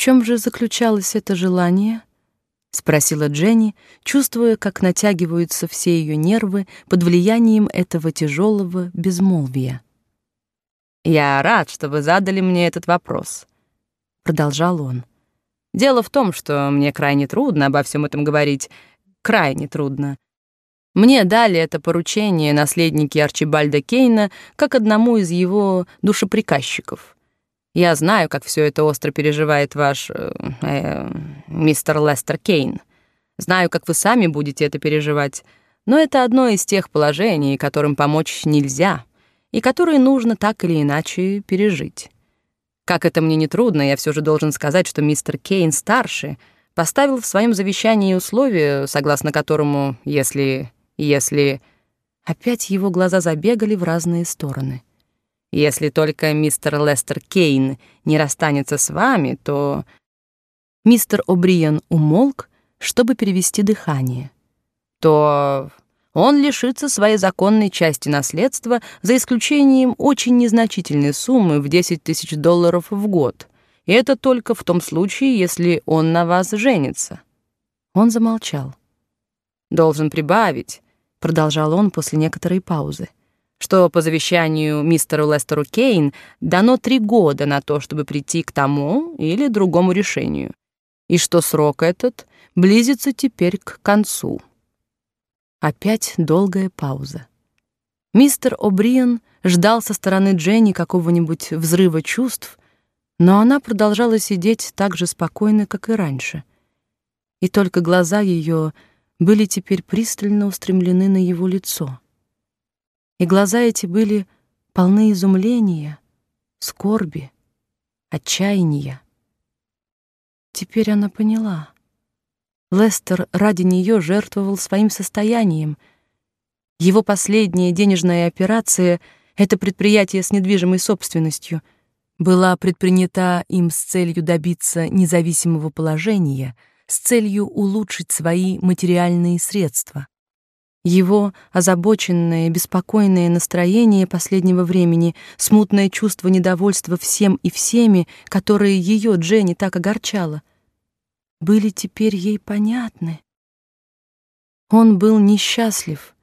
чем же заключалось это желание? спросила Дженни, чувствуя, как натягиваются все ее нервы под влиянием этого тяжелого безмолвия. Я рад, что вы задали мне этот вопрос, продолжал он. Дело в том, что мне крайне трудно обо всем этом говорить, крайне трудно. Мне дали это поручение наследники Арчибальда Кейна как одному из его душеприказчиков. Я знаю, как все это остро переживает ваш э, э, мистер Лестер Кейн. Знаю, как вы сами будете это переживать. Но это одно из тех положений, которым помочь нельзя, и которые нужно так или иначе пережить. Как это мне не трудно, я все же должен сказать, что мистер Кейн старший поставил в своем завещании условие, согласно которому, если если опять его глаза забегали в разные стороны. Если только мистер Лестер Кейн не расстанется с вами, то мистер О'Бриен умолк, чтобы перевести дыхание. То он лишится своей законной части наследства за исключением очень незначительной суммы в 10 тысяч долларов в год. И это только в том случае, если он на вас женится. Он замолчал. Должен прибавить, продолжал он после некоторой паузы что по завещанию мистеру Лестеру Кейн дано три года на то, чтобы прийти к тому или другому решению, и что срок этот близится теперь к концу. Опять долгая пауза. Мистер О'Бриен ждал со стороны Дженни какого-нибудь взрыва чувств, но она продолжала сидеть так же спокойно, как и раньше. И только глаза ее были теперь пристально устремлены на его лицо и глаза эти были полны изумления, скорби, отчаяния. Теперь она поняла. Лестер ради нее жертвовал своим состоянием. Его последняя денежная операция это предприятие с недвижимой собственностью была предпринята им с целью добиться независимого положения, с целью улучшить свои материальные средства. Его озабоченное, беспокойное настроение последнего времени, смутное чувство недовольства всем и всеми, которые ее Дженни так огорчало, были теперь ей понятны. Он был несчастлив.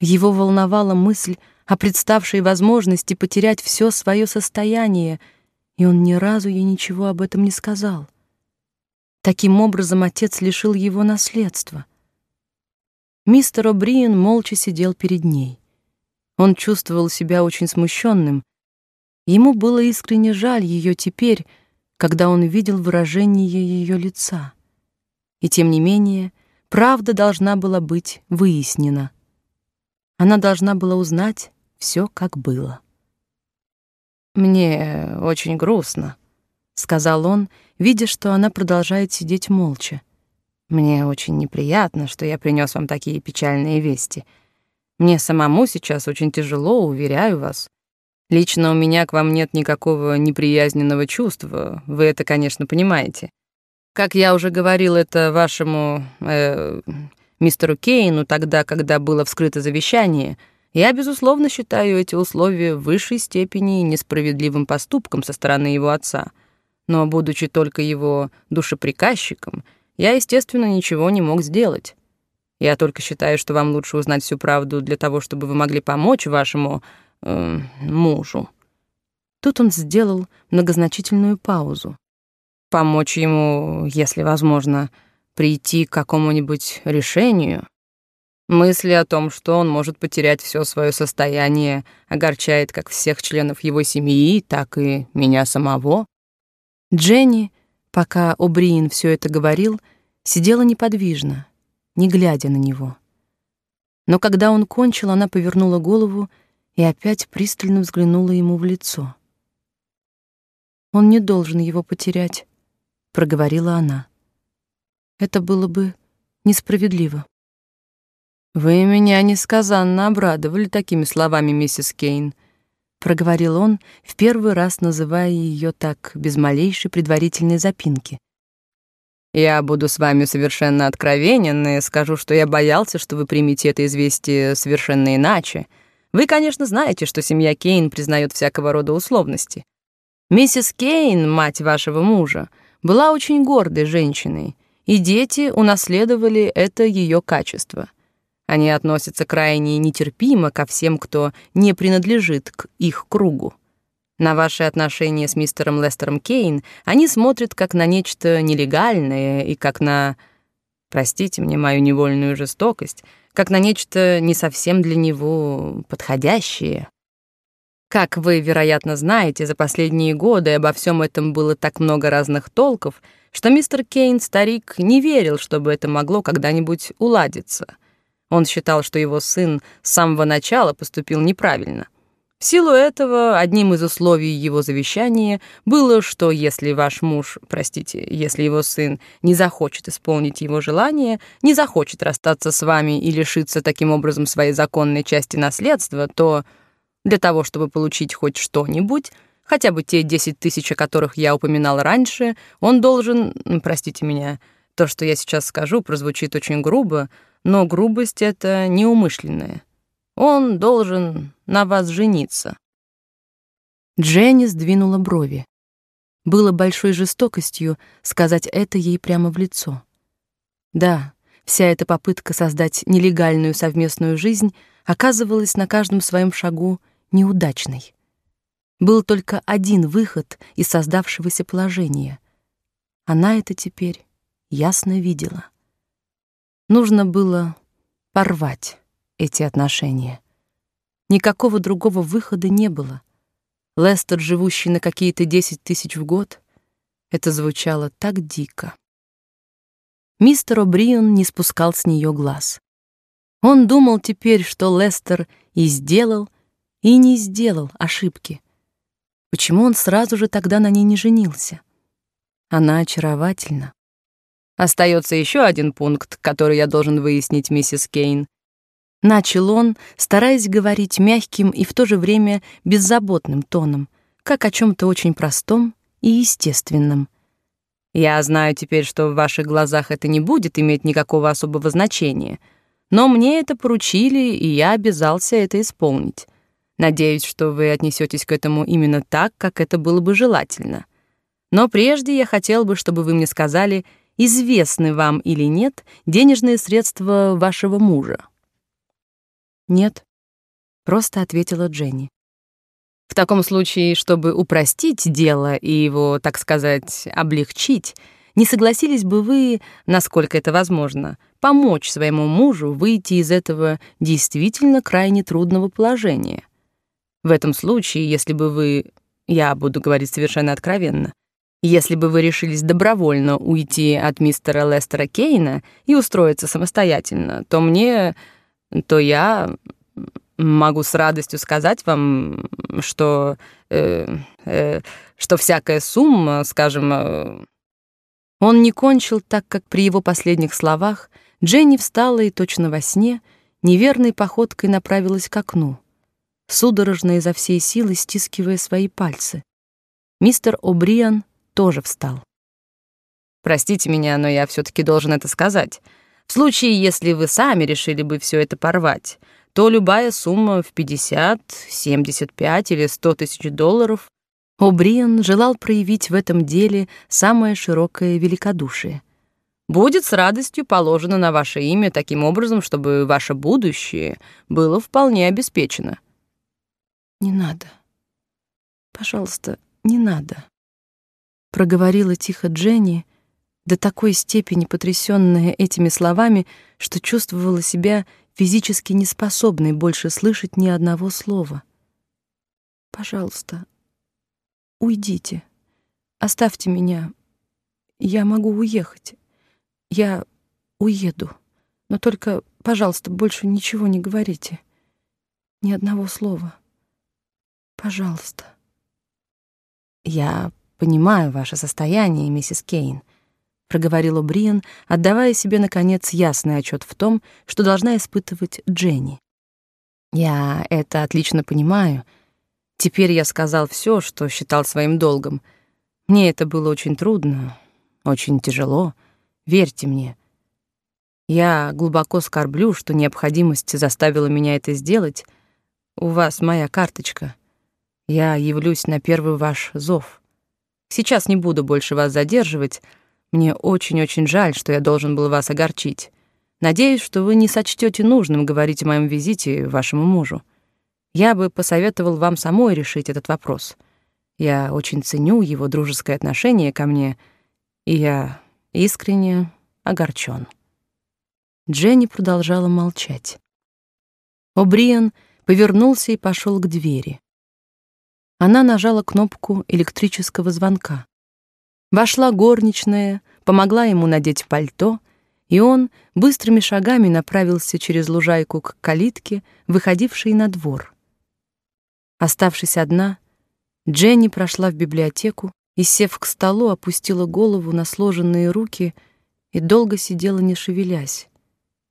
Его волновала мысль о представшей возможности потерять все свое состояние, и он ни разу ей ничего об этом не сказал. Таким образом отец лишил его наследства — Мистер О'Бриен молча сидел перед ней. Он чувствовал себя очень смущенным. Ему было искренне жаль ее теперь, когда он видел выражение ее лица. И тем не менее, правда должна была быть выяснена. Она должна была узнать все, как было. Мне очень грустно, сказал он, видя, что она продолжает сидеть молча. Мне очень неприятно, что я принес вам такие печальные вести. Мне самому сейчас очень тяжело, уверяю вас. Лично у меня к вам нет никакого неприязненного чувства, вы это, конечно, понимаете. Как я уже говорил это вашему э, мистеру Кейну тогда, когда было вскрыто завещание, я, безусловно, считаю эти условия в высшей степени несправедливым поступком со стороны его отца. Но, будучи только его душеприказчиком — я, естественно, ничего не мог сделать. Я только считаю, что вам лучше узнать всю правду для того, чтобы вы могли помочь вашему э, мужу. Тут он сделал многозначительную паузу. Помочь ему, если возможно, прийти к какому-нибудь решению. Мысли о том, что он может потерять все свое состояние, огорчает как всех членов его семьи, так и меня самого. Дженни Пока О'Бриен все это говорил, сидела неподвижно, не глядя на него. Но когда он кончил, она повернула голову и опять пристально взглянула ему в лицо. Он не должен его потерять, проговорила она. Это было бы несправедливо. Вы меня несказанно обрадовали такими словами, миссис Кейн проговорил он, в первый раз называя ее так без малейшей предварительной запинки. Я буду с вами совершенно откровенен и скажу, что я боялся, что вы примете это известие совершенно иначе. Вы, конечно, знаете, что семья Кейн признает всякого рода условности. Миссис Кейн, мать вашего мужа, была очень гордой женщиной, и дети унаследовали это ее качество. Они относятся крайне нетерпимо ко всем, кто не принадлежит к их кругу. На ваши отношения с мистером Лестером Кейн они смотрят как на нечто нелегальное и как на, простите мне мою невольную жестокость, как на нечто не совсем для него подходящее. Как вы, вероятно, знаете, за последние годы обо всем этом было так много разных толков, что мистер Кейн, старик, не верил, чтобы это могло когда-нибудь уладиться. Он считал, что его сын с самого начала поступил неправильно — в силу этого одним из условий его завещания было, что если ваш муж, простите, если его сын не захочет исполнить его желание, не захочет расстаться с вами и лишиться таким образом своей законной части наследства, то для того, чтобы получить хоть что-нибудь, хотя бы те 10 тысяч, о которых я упоминал раньше, он должен, простите меня, то, что я сейчас скажу, прозвучит очень грубо, но грубость это неумышленная. Он должен на вас жениться. Дженни сдвинула брови. Было большой жестокостью сказать это ей прямо в лицо. Да, вся эта попытка создать нелегальную совместную жизнь оказывалась на каждом своем шагу неудачной. Был только один выход из создавшегося положения. Она это теперь ясно видела. Нужно было порвать эти отношения. Никакого другого выхода не было. Лестер, живущий на какие-то десять тысяч в год, это звучало так дико. Мистер О'Бриен не спускал с нее глаз. Он думал теперь, что Лестер и сделал, и не сделал ошибки. Почему он сразу же тогда на ней не женился? Она очаровательна. Остается еще один пункт, который я должен выяснить, миссис Кейн. Начал он, стараясь говорить мягким и в то же время беззаботным тоном, как о чем то очень простом и естественном. Я знаю теперь, что в ваших глазах это не будет иметь никакого особого значения, но мне это поручили, и я обязался это исполнить. Надеюсь, что вы отнесетесь к этому именно так, как это было бы желательно. Но прежде я хотел бы, чтобы вы мне сказали, известны вам или нет денежные средства вашего мужа. «Нет», — просто ответила Дженни. «В таком случае, чтобы упростить дело и его, так сказать, облегчить, не согласились бы вы, насколько это возможно, помочь своему мужу выйти из этого действительно крайне трудного положения? В этом случае, если бы вы, я буду говорить совершенно откровенно, если бы вы решились добровольно уйти от мистера Лестера Кейна и устроиться самостоятельно, то мне то я могу с радостью сказать вам, что э, э, что всякая сумма, скажем, э... он не кончил, так как при его последних словах Дженни встала и точно во сне неверной походкой направилась к окну, судорожно изо всей силы стискивая свои пальцы. Мистер О'Бриан тоже встал. Простите меня, но я все таки должен это сказать. В случае, если вы сами решили бы все это порвать, то любая сумма в 50, 75 или 100 тысяч долларов О'Бриен желал проявить в этом деле самое широкое великодушие. Будет с радостью положено на ваше имя таким образом, чтобы ваше будущее было вполне обеспечено. Не надо. Пожалуйста, не надо, проговорила тихо Дженни, до такой степени потрясённая этими словами, что чувствовала себя физически неспособной больше слышать ни одного слова. Пожалуйста, уйдите. Оставьте меня. Я могу уехать. Я уеду. Но только, пожалуйста, больше ничего не говорите. Ни одного слова. Пожалуйста. Я понимаю ваше состояние, миссис Кейн проговорил Бриен, отдавая себе наконец ясный отчет в том, что должна испытывать Дженни. Я это отлично понимаю. Теперь я сказал все, что считал своим долгом. Мне это было очень трудно, очень тяжело, верьте мне. Я глубоко скорблю, что необходимость заставила меня это сделать. У вас моя карточка. Я явлюсь на первый ваш зов. Сейчас не буду больше вас задерживать. Мне очень-очень жаль, что я должен был вас огорчить. Надеюсь, что вы не сочтете нужным говорить о моем визите вашему мужу. Я бы посоветовал вам самой решить этот вопрос. Я очень ценю его дружеское отношение ко мне, и я искренне огорчен. Дженни продолжала молчать. О'Бриен повернулся и пошел к двери. Она нажала кнопку электрического звонка. Вошла горничная, помогла ему надеть пальто, и он быстрыми шагами направился через лужайку к калитке, выходившей на двор. Оставшись одна, Дженни прошла в библиотеку и, сев к столу, опустила голову на сложенные руки и долго сидела, не шевелясь,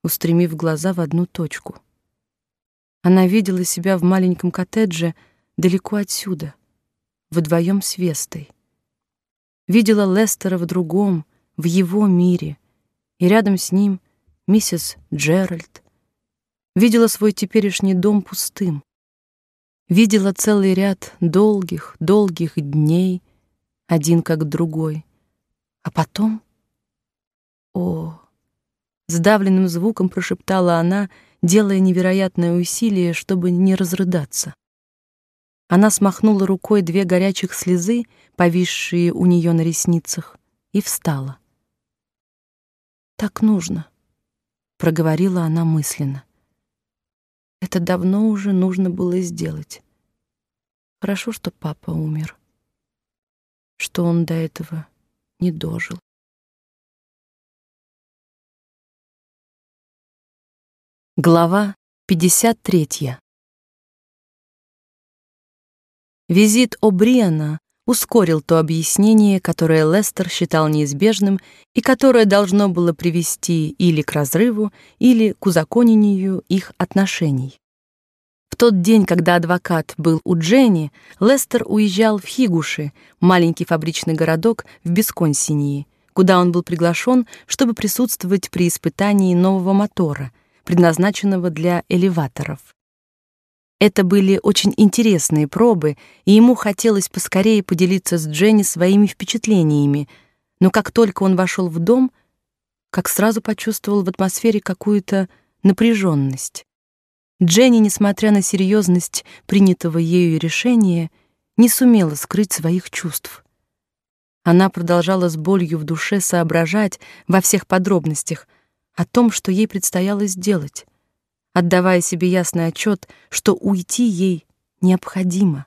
устремив глаза в одну точку. Она видела себя в маленьком коттедже далеко отсюда, вдвоем с Вестой. Видела Лестера в другом, в его мире, и рядом с ним миссис Джеральд. Видела свой теперешний дом пустым, Видела целый ряд долгих, долгих дней, один как другой. А потом... О! Сдавленным звуком прошептала она, делая невероятное усилие, чтобы не разрыдаться. Она смахнула рукой две горячих слезы, повисшие у нее на ресницах, и встала. «Так нужно», — проговорила она мысленно. Это давно уже нужно было сделать. Хорошо, что папа умер, что он до этого не дожил. Глава 53. Визит О'Бриана ускорил то объяснение, которое Лестер считал неизбежным и которое должно было привести или к разрыву, или к узаконению их отношений. В тот день, когда адвокат был у Дженни, Лестер уезжал в Хигуши, маленький фабричный городок в Бисконсинии, куда он был приглашен, чтобы присутствовать при испытании нового мотора, предназначенного для элеваторов. Это были очень интересные пробы, и ему хотелось поскорее поделиться с Дженни своими впечатлениями. Но как только он вошел в дом, как сразу почувствовал в атмосфере какую-то напряженность. Дженни, несмотря на серьезность принятого ею решения, не сумела скрыть своих чувств. Она продолжала с болью в душе соображать во всех подробностях о том, что ей предстояло сделать отдавая себе ясный отчет, что уйти ей необходимо.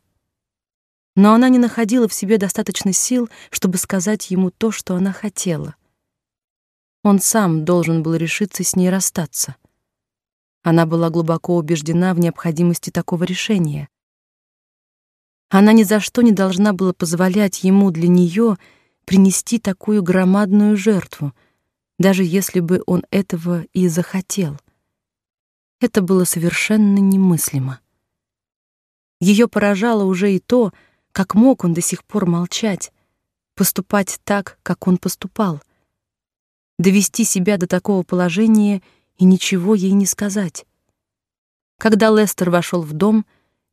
Но она не находила в себе достаточно сил, чтобы сказать ему то, что она хотела. Он сам должен был решиться с ней расстаться. Она была глубоко убеждена в необходимости такого решения. Она ни за что не должна была позволять ему для нее принести такую громадную жертву, даже если бы он этого и захотел — это было совершенно немыслимо. Ее поражало уже и то, как мог он до сих пор молчать, поступать так, как он поступал, довести себя до такого положения и ничего ей не сказать. Когда Лестер вошел в дом,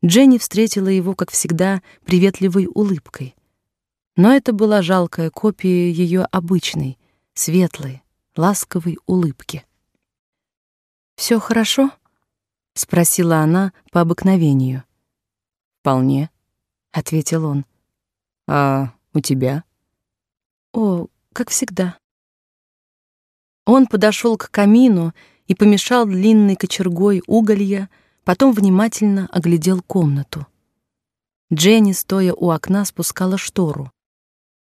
Дженни встретила его, как всегда, приветливой улыбкой. Но это была жалкая копия ее обычной, светлой, ласковой улыбки. Все хорошо? спросила она по обыкновению. Вполне, ответил он. А у тебя? О, как всегда. Он подошел к камину и помешал длинной кочергой уголья, потом внимательно оглядел комнату. Дженни, стоя у окна, спускала штору.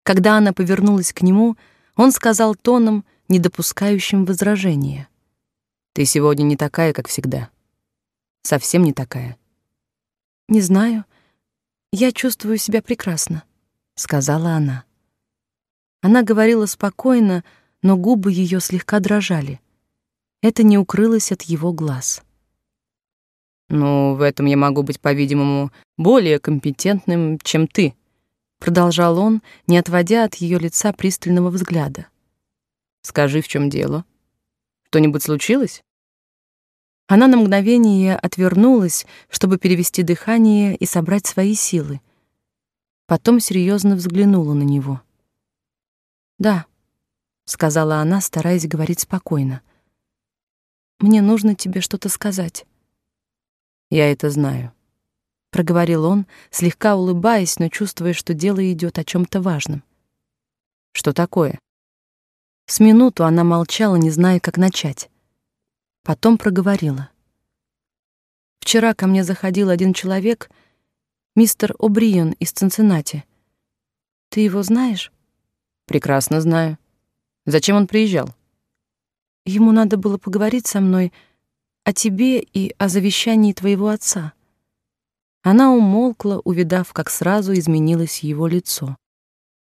Когда она повернулась к нему, он сказал тоном, не допускающим возражения: ты сегодня не такая, как всегда. Совсем не такая. Не знаю. Я чувствую себя прекрасно, сказала она. Она говорила спокойно, но губы ее слегка дрожали. Это не укрылось от его глаз. Ну, в этом я могу быть, по-видимому, более компетентным, чем ты, продолжал он, не отводя от ее лица пристального взгляда. Скажи, в чем дело? Что-нибудь случилось? Она на мгновение отвернулась, чтобы перевести дыхание и собрать свои силы. Потом серьезно взглянула на него. "Да", сказала она, стараясь говорить спокойно. "Мне нужно тебе что-то сказать". "Я это знаю", проговорил он, слегка улыбаясь, но чувствуя, что дело идет о чем то важном. "Что такое?" С минуту она молчала, не зная, как начать. Потом проговорила: "Вчера ко мне заходил один человек, мистер О'Бриен из Цинциннати. Ты его знаешь? Прекрасно знаю. Зачем он приезжал? Ему надо было поговорить со мной о тебе и о завещании твоего отца. Она умолкла, увидав, как сразу изменилось его лицо.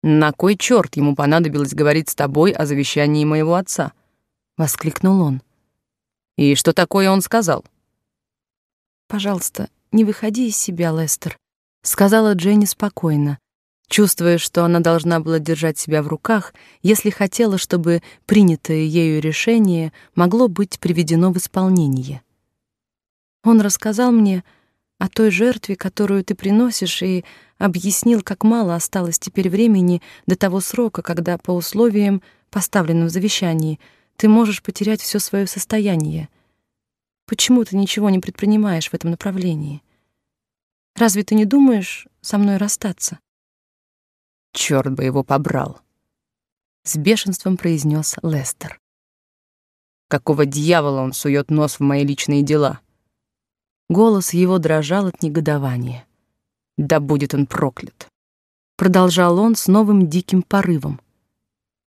На кой черт ему понадобилось говорить с тобой о завещании моего отца? воскликнул он. И что такое он сказал? Пожалуйста, не выходи из себя, Лестер сказала Дженни спокойно, чувствуя, что она должна была держать себя в руках, если хотела, чтобы принятое ею решение могло быть приведено в исполнение. Он рассказал мне о той жертве, которую ты приносишь, и объяснил, как мало осталось теперь времени до того срока, когда по условиям, поставленным в завещании, ты можешь потерять все свое состояние. Почему ты ничего не предпринимаешь в этом направлении? Разве ты не думаешь со мной расстаться? Черт бы его побрал, с бешенством произнес Лестер. Какого дьявола он сует нос в мои личные дела? Голос его дрожал от негодования. Да будет он проклят. Продолжал он с новым диким порывом.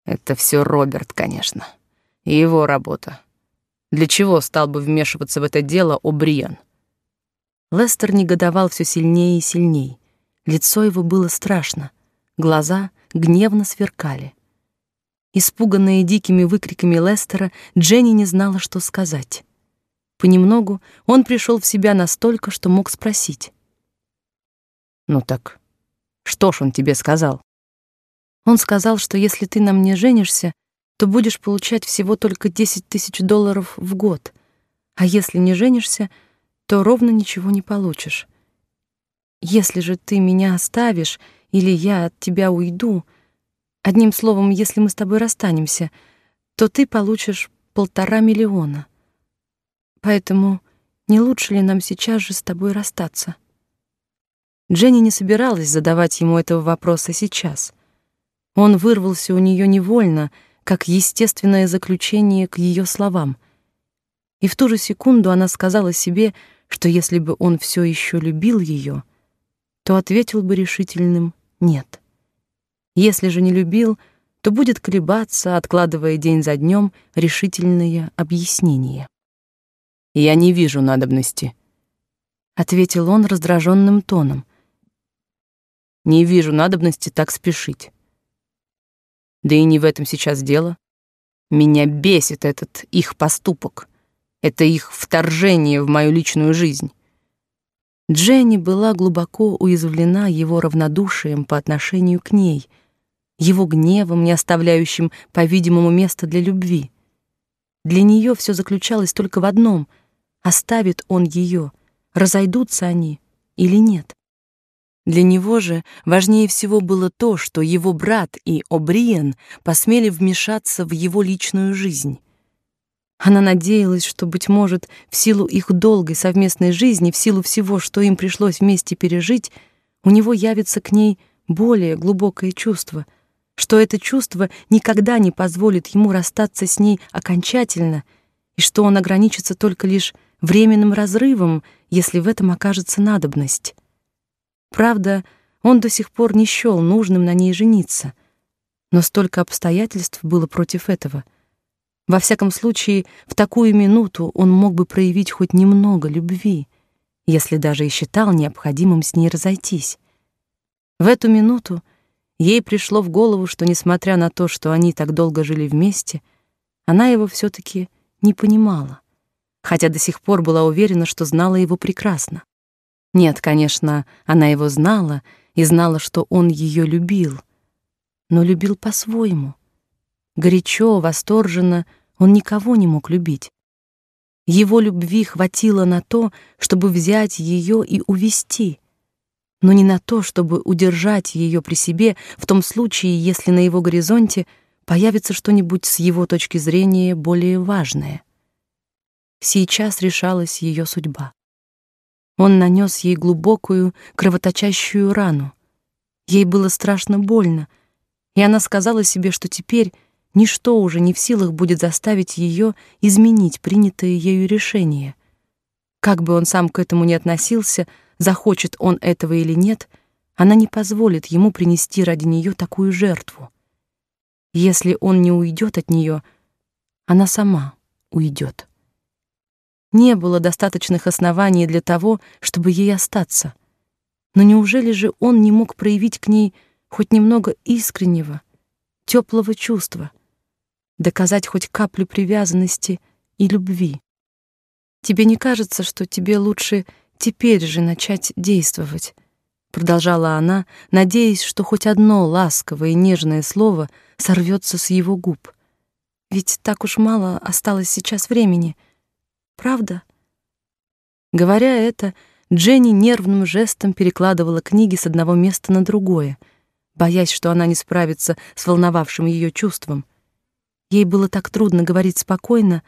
Это все Роберт, конечно. И его работа. Для чего стал бы вмешиваться в это дело О'Бриен? Лестер негодовал все сильнее и сильнее. Лицо его было страшно, глаза гневно сверкали. Испуганная дикими выкриками Лестера, Дженни не знала, что сказать. Понемногу он пришел в себя настолько, что мог спросить. «Ну так, что ж он тебе сказал?» Он сказал, что если ты на мне женишься, то будешь получать всего только 10 тысяч долларов в год, а если не женишься — то ровно ничего не получишь. Если же ты меня оставишь или я от тебя уйду, одним словом, если мы с тобой расстанемся, то ты получишь полтора миллиона. Поэтому не лучше ли нам сейчас же с тобой расстаться? Дженни не собиралась задавать ему этого вопроса сейчас. Он вырвался у нее невольно, как естественное заключение к ее словам. И в ту же секунду она сказала себе, что если бы он все еще любил ее, то ответил бы решительным «нет». Если же не любил, то будет колебаться, откладывая день за днем решительное объяснение. «Я не вижу надобности», — ответил он раздраженным тоном. «Не вижу надобности так спешить. Да и не в этом сейчас дело. Меня бесит этот их поступок. Это их вторжение в мою личную жизнь. Дженни была глубоко уязвлена его равнодушием по отношению к ней, его гневом, не оставляющим, по-видимому, места для любви. Для нее все заключалось только в одном: оставит он ее, разойдутся они или нет. Для него же важнее всего было то, что его брат и О'Бриен посмели вмешаться в его личную жизнь. Она надеялась, что, быть может, в силу их долгой совместной жизни, в силу всего, что им пришлось вместе пережить, у него явится к ней более глубокое чувство, что это чувство никогда не позволит ему расстаться с ней окончательно, и что он ограничится только лишь временным разрывом, если в этом окажется надобность. Правда, он до сих пор не счёл нужным на ней жениться, но столько обстоятельств было против этого — во всяком случае, в такую минуту он мог бы проявить хоть немного любви, если даже и считал необходимым с ней разойтись. В эту минуту ей пришло в голову, что несмотря на то, что они так долго жили вместе, она его все таки не понимала, хотя до сих пор была уверена, что знала его прекрасно. Нет, конечно, она его знала и знала, что он ее любил, но любил по-своему. Горячо, восторженно, он никого не мог любить. Его любви хватило на то, чтобы взять ее и увести. но не на то, чтобы удержать ее при себе в том случае, если на его горизонте появится что-нибудь с его точки зрения более важное. Сейчас решалась ее судьба. Он нанес ей глубокую, кровоточащую рану. Ей было страшно больно, и она сказала себе, что теперь ничто уже не в силах будет заставить ее изменить принятое ею решение. Как бы он сам к этому ни относился, захочет он этого или нет, она не позволит ему принести ради нее такую жертву. Если он не уйдет от нее, она сама уйдет. Не было достаточных оснований для того, чтобы ей остаться. Но неужели же он не мог проявить к ней хоть немного искреннего, теплого чувства, доказать хоть каплю привязанности и любви? Тебе не кажется, что тебе лучше теперь же начать действовать? продолжала она, надеясь, что хоть одно ласковое и нежное слово сорвется с его губ. Ведь так уж мало осталось сейчас времени. Правда? Говоря это, Дженни нервным жестом перекладывала книги с одного места на другое, боясь, что она не справится с волновавшим ее чувством. Ей было так трудно говорить спокойно,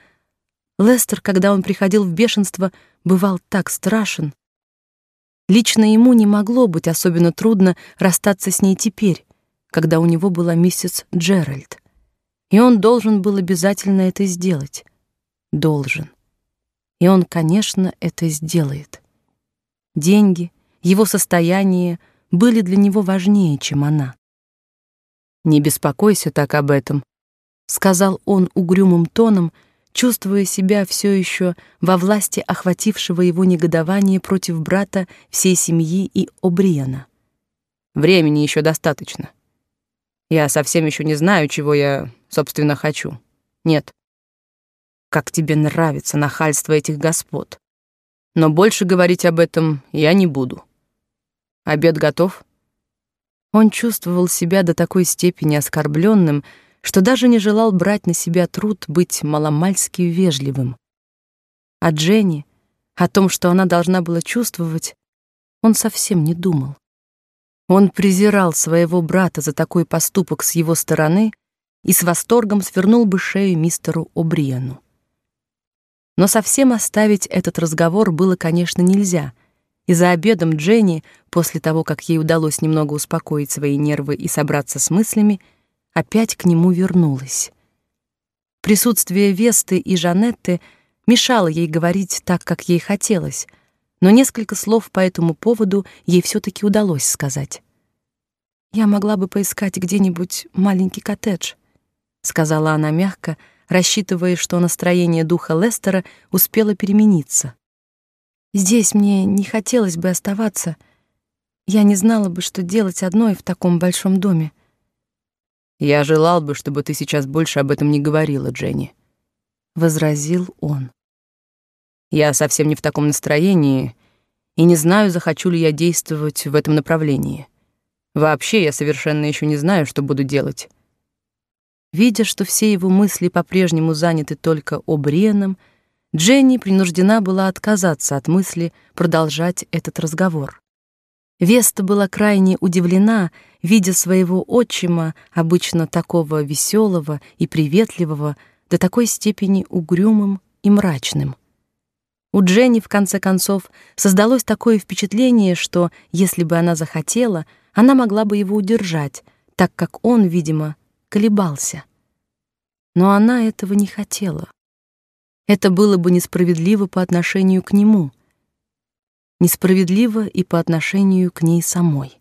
Лестер, когда он приходил в бешенство, бывал так страшен. Лично ему не могло быть особенно трудно расстаться с ней теперь, когда у него была миссис Джеральд. И он должен был обязательно это сделать. Должен. И он, конечно, это сделает. Деньги, его состояние были для него важнее, чем она. «Не беспокойся так об этом», — сказал он угрюмым тоном, — чувствуя себя все еще во власти охватившего его негодования против брата всей семьи и Обриена. Времени еще достаточно. Я совсем еще не знаю, чего я, собственно, хочу. Нет. Как тебе нравится нахальство этих господ. Но больше говорить об этом я не буду. Обед готов? Он чувствовал себя до такой степени оскорбленным, что даже не желал брать на себя труд быть маломальски вежливым. О Дженни, о том, что она должна была чувствовать, он совсем не думал. Он презирал своего брата за такой поступок с его стороны и с восторгом свернул бы шею мистеру О'Бриену. Но совсем оставить этот разговор было, конечно, нельзя. И за обедом Дженни, после того, как ей удалось немного успокоить свои нервы и собраться с мыслями, опять к нему вернулась. Присутствие Весты и Жанетты мешало ей говорить так, как ей хотелось, но несколько слов по этому поводу ей все таки удалось сказать. «Я могла бы поискать где-нибудь маленький коттедж», — сказала она мягко, рассчитывая, что настроение духа Лестера успело перемениться. «Здесь мне не хотелось бы оставаться. Я не знала бы, что делать одной в таком большом доме. Я желал бы, чтобы ты сейчас больше об этом не говорила, Дженни, возразил он. Я совсем не в таком настроении и не знаю, захочу ли я действовать в этом направлении. Вообще, я совершенно еще не знаю, что буду делать. Видя, что все его мысли по-прежнему заняты только Обреном, Дженни принуждена была отказаться от мысли продолжать этот разговор. Веста была крайне удивлена, видя своего отчима, обычно такого веселого и приветливого, до такой степени угрюмым и мрачным. У Дженни в конце концов создалось такое впечатление, что если бы она захотела, она могла бы его удержать, так как он, видимо, колебался. Но она этого не хотела. Это было бы несправедливо по отношению к нему — несправедливо и по отношению к ней самой.